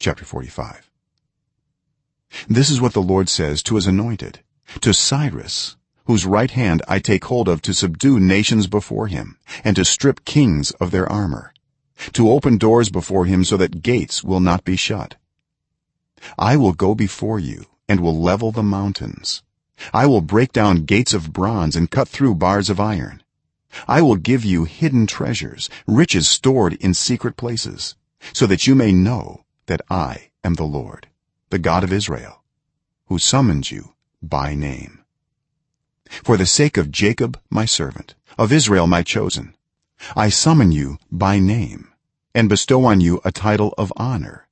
chapter 45 this is what the lord says to his anointed to cyrus whose right hand i take hold of to subdue nations before him and to strip kings of their armor to open doors before him so that gates will not be shut. I will go before you and will level the mountains. I will break down gates of bronze and cut through bars of iron. I will give you hidden treasures riches stored in secret places so that you may know that i am the lord the god of israel who summons you by name. For the sake of jacob my servant of israel my chosen i summon you by name and bestow on you a title of honor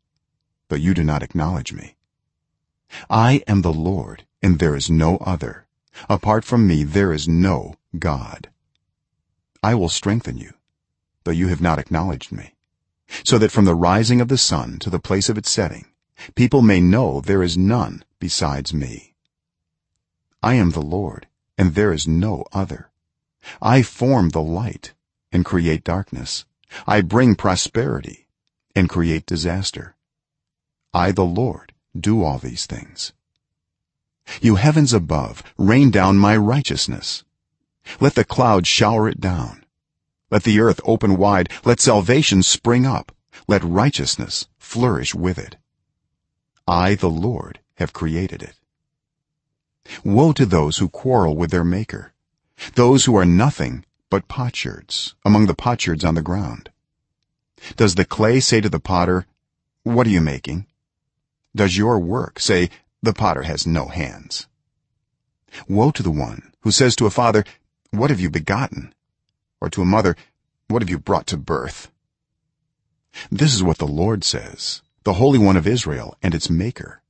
but you do not acknowledge me. I am the lord and there is no other. Apart from me there is no god. I will strengthen you though you have not acknowledged me so that from the rising of the sun to the place of its setting people may know there is none besides me. I am the lord and there is no other. I form the light and create darkness. I bring prosperity and create disaster. I the lord do all these things. You heavens above rain down my righteousness. Let the clouds shower it down let the earth open wide. Let salvation spring up. Let righteousness flourish with it. I the lord have created it. Woe to those who quarrel with their maker those who are nothing but potsherds among the potsherds on the ground. Does the clay say to the potter what are you making? Does your work say the potter has no hands woe to the one who says to a father what have you begotten or to a mother what have you brought to birth? This is what the lord says the holy one of israel and its maker.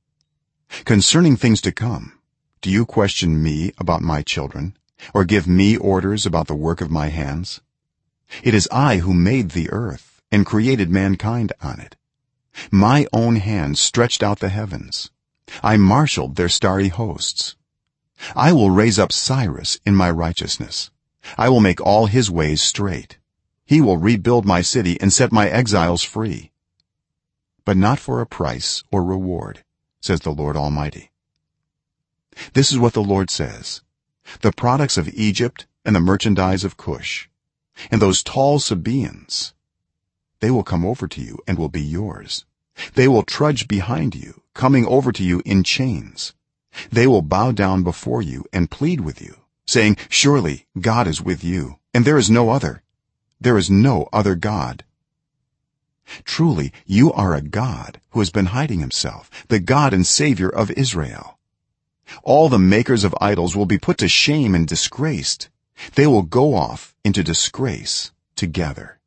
Concerning things to come do you question me about my children or give me orders about the work of my hands? It is i who made the earth and created mankind on it. My own hand stretched out the heavens. I marshaled their starry hosts. I will raise up cyrus in my righteousness i will make all his ways straight. He will rebuild my city and set my exiles free. But not for a price or reward says the lord almighty. This is what the lord says. The products of egypt and the merchandise of cush and those tall sabeans they will come over to you and will be yours. They will trudge behind you coming over to you in chains. They will bow down before you and plead with you saying surely god is with you and there is no other. There is no other god. Truly you are a god who has been hiding himself the god and savior of israel. All the makers of idols will be put to shame and disgraced. They will go off into disgrace together.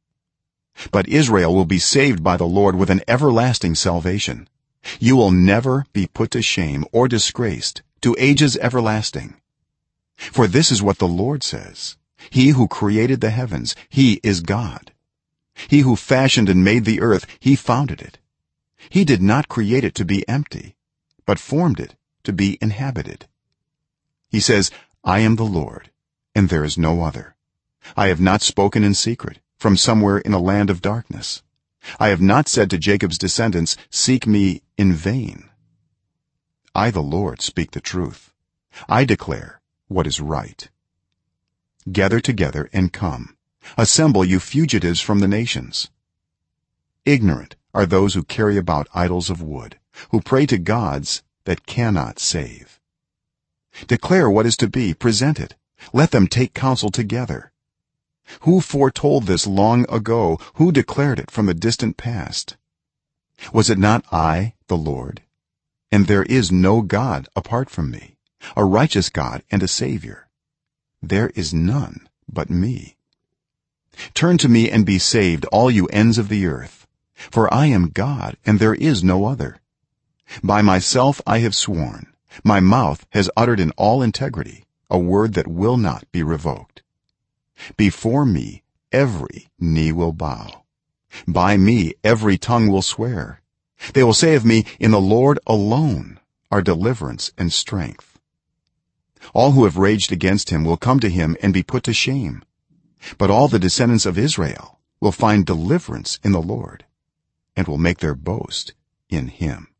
But israel will be saved by the lord with an everlasting salvation. You will never be put to shame or disgraced to ages everlasting for this is what the lord says. He who created the heavens he is god. He who fashioned and made the earth he founded it. He did not create it to be empty but formed it to be inhabited. He says i am the lord and there is no other. I have not spoken in secret from somewhere in a land of darkness. I have not said to jacob's descendants seek me in vain i the lord speak the truth. I declare what is right. Gather together and come. Assemble you fugitives from the nations. Ignorant are those who carry about idols of wood who pray to gods that cannot save. Declare what is to be present it let them take counsel together. Who foretold this long ago? Who declared it from the distant past? Was it not i the lord? And there is no god apart from me a righteous god and a savior. There is none but me. Turn to me and be saved all you ends of the earth for i am god and there is no other. By myself i have sworn. My mouth has uttered in all integrity a word that will not be revoked. Before me every knee will bow. By me every tongue will swear. They will say of me in the lord alone are deliverance and strength all who have raged against him will come to him and be put to shame. But all the descendants of israel will find deliverance in the lord and will make their boast in him